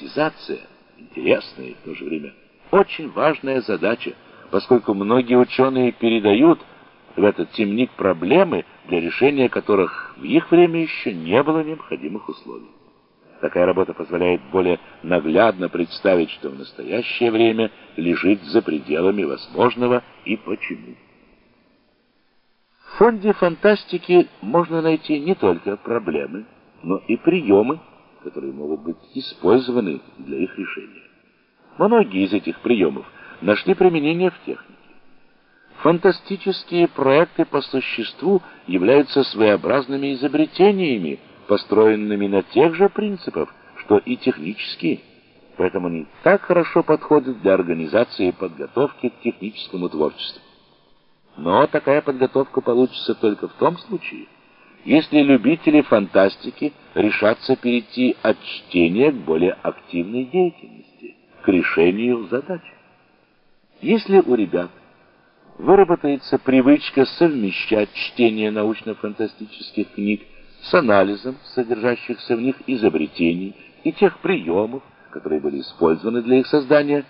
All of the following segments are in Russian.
Фантастизация – интересная и в то же время очень важная задача, поскольку многие ученые передают в этот темник проблемы, для решения которых в их время еще не было необходимых условий. Такая работа позволяет более наглядно представить, что в настоящее время лежит за пределами возможного и почему. В фонде фантастики можно найти не только проблемы, но и приемы, которые могут быть использованы для их решения. Многие из этих приемов нашли применение в технике. Фантастические проекты по существу являются своеобразными изобретениями, построенными на тех же принципах, что и технические. Поэтому они так хорошо подходят для организации и подготовки к техническому творчеству. Но такая подготовка получится только в том случае, если любители фантастики решатся перейти от чтения к более активной деятельности, к решению задач. Если у ребят выработается привычка совмещать чтение научно-фантастических книг с анализом содержащихся в них изобретений и тех приемов, которые были использованы для их создания,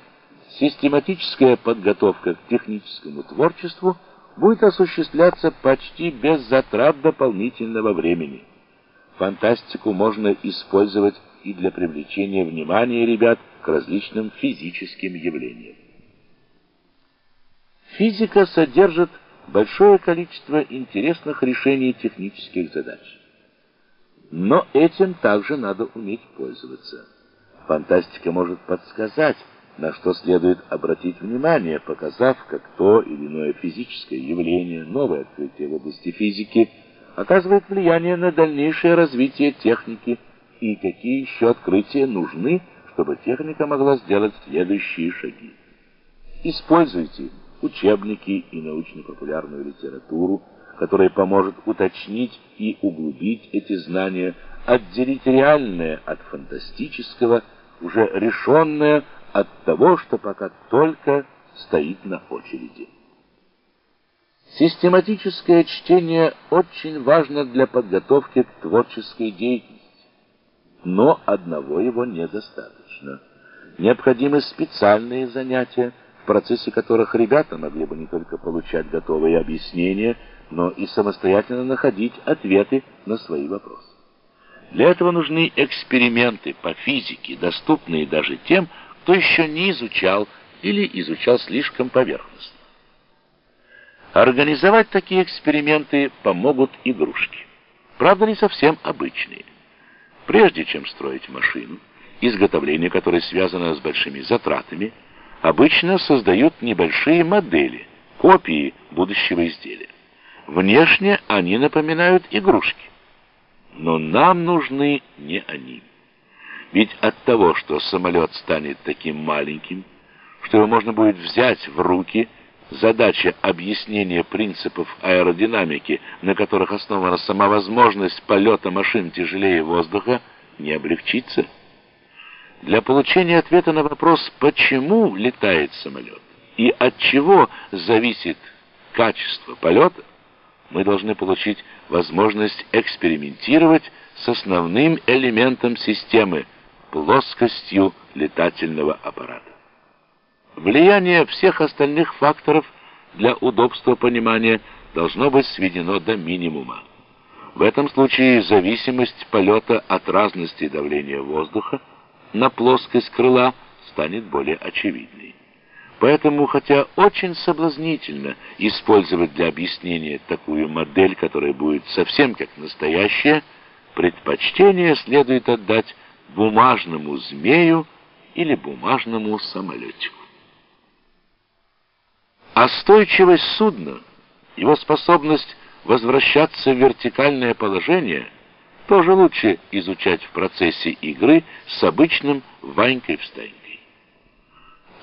систематическая подготовка к техническому творчеству – будет осуществляться почти без затрат дополнительного времени. Фантастику можно использовать и для привлечения внимания ребят к различным физическим явлениям. Физика содержит большое количество интересных решений технических задач. Но этим также надо уметь пользоваться. Фантастика может подсказать, на что следует обратить внимание, показав, как то или иное физическое явление, новое открытие в области физики оказывает влияние на дальнейшее развитие техники и какие еще открытия нужны, чтобы техника могла сделать следующие шаги. Используйте учебники и научно-популярную литературу, которая поможет уточнить и углубить эти знания, отделить реальное от фантастического, уже решенное от того, что пока только стоит на очереди. Систематическое чтение очень важно для подготовки к творческой деятельности. Но одного его недостаточно. Необходимы специальные занятия, в процессе которых ребята могли бы не только получать готовые объяснения, но и самостоятельно находить ответы на свои вопросы. Для этого нужны эксперименты по физике, доступные даже тем, кто еще не изучал или изучал слишком поверхностно. Организовать такие эксперименты помогут игрушки. Правда, не совсем обычные. Прежде чем строить машину, изготовление которой связано с большими затратами, обычно создают небольшие модели, копии будущего изделия. Внешне они напоминают игрушки. Но нам нужны не они. Ведь от того, что самолет станет таким маленьким, что его можно будет взять в руки, задача объяснения принципов аэродинамики, на которых основана сама возможность полета машин тяжелее воздуха, не облегчится. Для получения ответа на вопрос, почему летает самолет и от чего зависит качество полета, мы должны получить возможность экспериментировать с основным элементом системы – плоскостью летательного аппарата. Влияние всех остальных факторов для удобства понимания должно быть сведено до минимума. В этом случае зависимость полета от разности давления воздуха на плоскость крыла станет более очевидной. Поэтому, хотя очень соблазнительно использовать для объяснения такую модель, которая будет совсем как настоящая, предпочтение следует отдать бумажному змею или бумажному самолетику. Остойчивость судна, его способность возвращаться в вертикальное положение тоже лучше изучать в процессе игры с обычным Ванькой-встанькой.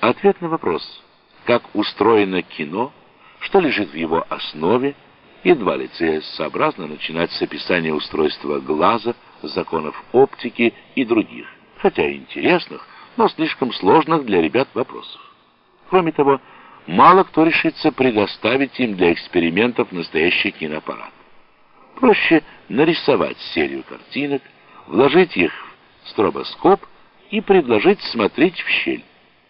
Ответ на вопрос, как устроено кино, что лежит в его основе, едва ли целесообразно начинать с описания устройства глаза, законов оптики и других, хотя интересных, но слишком сложных для ребят вопросов. Кроме того, мало кто решится предоставить им для экспериментов настоящий киноаппарат. Проще нарисовать серию картинок, вложить их в стробоскоп и предложить смотреть в щель.